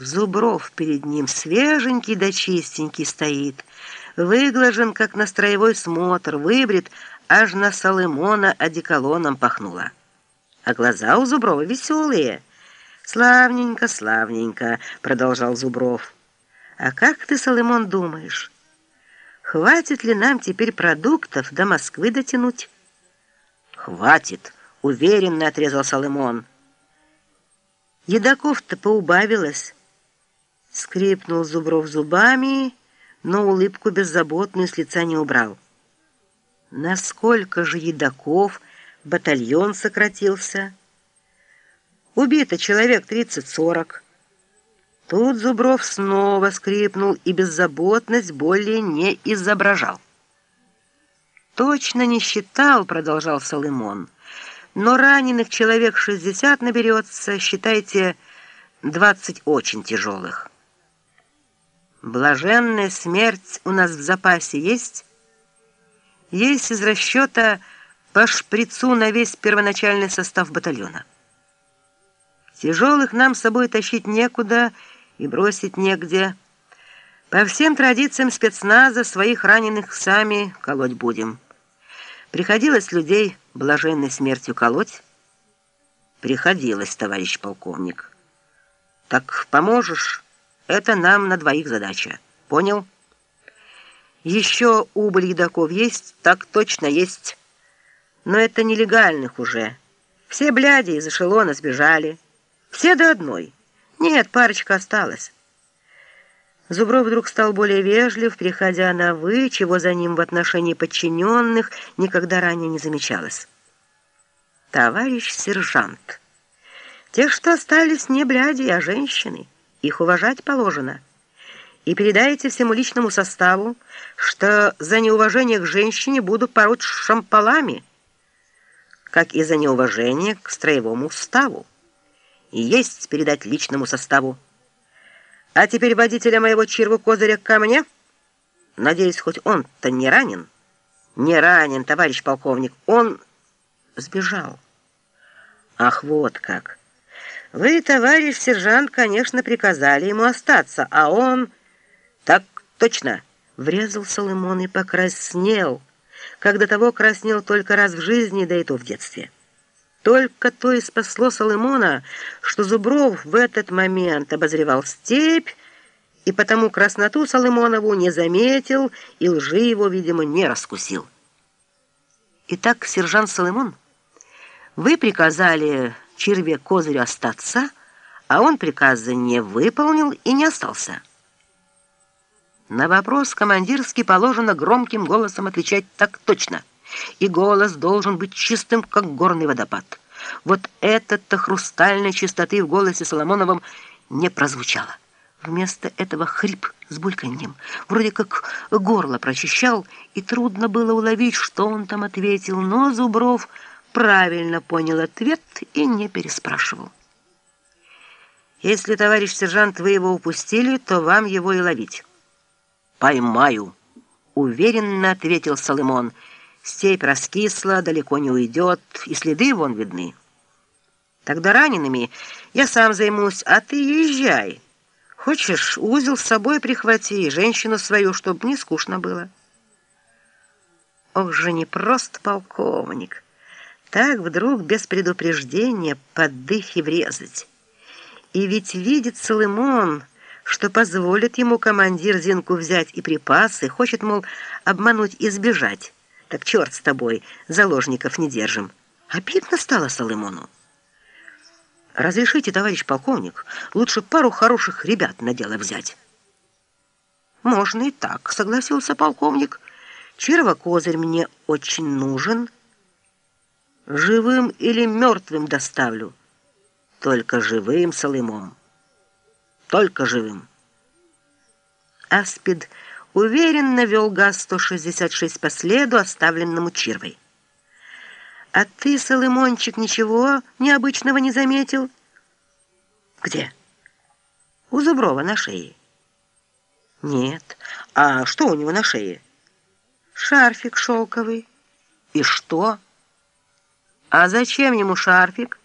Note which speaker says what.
Speaker 1: Зубров перед ним свеженький да чистенький стоит, выглажен, как на строевой смотр, выбрит, аж на Соломона одеколоном пахнуло. А глаза у Зуброва веселые. «Славненько, славненько», — продолжал Зубров. «А как ты, Соломон, думаешь, хватит ли нам теперь продуктов до Москвы дотянуть?»
Speaker 2: «Хватит», — уверенно отрезал Соломон.
Speaker 1: Едаков-то поубавилось. Скрипнул Зубров зубами, но улыбку беззаботную с лица не убрал. Насколько же едаков батальон сократился? Убито человек тридцать-сорок. Тут Зубров снова скрипнул и беззаботность более не изображал. «Точно не считал», — продолжал Соломон, «но раненых человек шестьдесят наберется, считайте, двадцать очень тяжелых». Блаженная смерть у нас в запасе есть? Есть из расчета по шприцу на весь первоначальный состав батальона. Тяжелых нам с собой тащить некуда и бросить негде. По всем традициям спецназа своих раненых сами колоть будем. Приходилось людей блаженной смертью колоть? Приходилось, товарищ полковник. Так поможешь? Это нам на двоих задача. Понял? Еще убыль едоков есть? Так точно есть. Но это нелегальных уже. Все бляди из эшелона сбежали. Все до одной. Нет, парочка осталась. Зубров вдруг стал более вежлив, переходя на «вы», чего за ним в отношении подчиненных никогда ранее не замечалось. «Товарищ сержант, те, что остались, не бляди, а женщины». Их уважать положено. И передайте всему личному составу, что за неуважение к женщине буду пороть шампалами, как и за неуважение к строевому уставу. И есть передать личному составу. А теперь водителя моего черву козыря ко мне. Надеюсь, хоть он-то не ранен. Не ранен, товарищ полковник. Он сбежал. Ах, вот как. Вы, товарищ сержант, конечно, приказали ему остаться, а он... Так точно, врезал Соломон и покраснел, как до того краснел только раз в жизни, да и то в детстве. Только то и спасло Соломона, что Зубров в этот момент обозревал степь, и потому красноту Соломонову не заметил и лжи его, видимо, не раскусил. Итак, сержант Соломон, вы приказали черве козырю остаться, а он приказа не выполнил и не остался. На вопрос командирский положено громким голосом отвечать так точно, и голос должен быть чистым, как горный водопад. Вот эта-то хрустальной чистоты в голосе Соломоновом не прозвучало. Вместо этого хрип с бульканьем, вроде как горло прочищал, и трудно было уловить, что он там ответил, но Зубров правильно понял ответ и не переспрашивал. «Если, товарищ сержант, вы его упустили, то вам его и ловить». «Поймаю», — уверенно ответил Соломон. «Степь раскисла, далеко не уйдет, и следы вон видны». «Тогда ранеными я сам займусь, а ты езжай. Хочешь, узел с собой прихвати, женщину свою, чтобы не скучно было». «Ох же не просто полковник!» Так вдруг без предупреждения под дых и врезать. И ведь видит Соломон, что позволит ему командир Зинку взять и припасы, хочет, мол, обмануть и сбежать. Так черт с тобой, заложников не держим. Обидно стало Соломону. «Разрешите, товарищ полковник, лучше пару хороших ребят на дело взять». «Можно и так», — согласился полковник. «Червокозырь мне очень нужен». Живым или мертвым доставлю. Только живым, Солымом. Только живым. Аспид уверенно вел ГАЗ-166 по следу, оставленному Чирвой. «А ты, Солымончик, ничего необычного не заметил?» «Где?» «У Зуброва на шее». «Нет. А что у него на шее?» «Шарфик шелковый». «И что?» А зачем ему шарфик?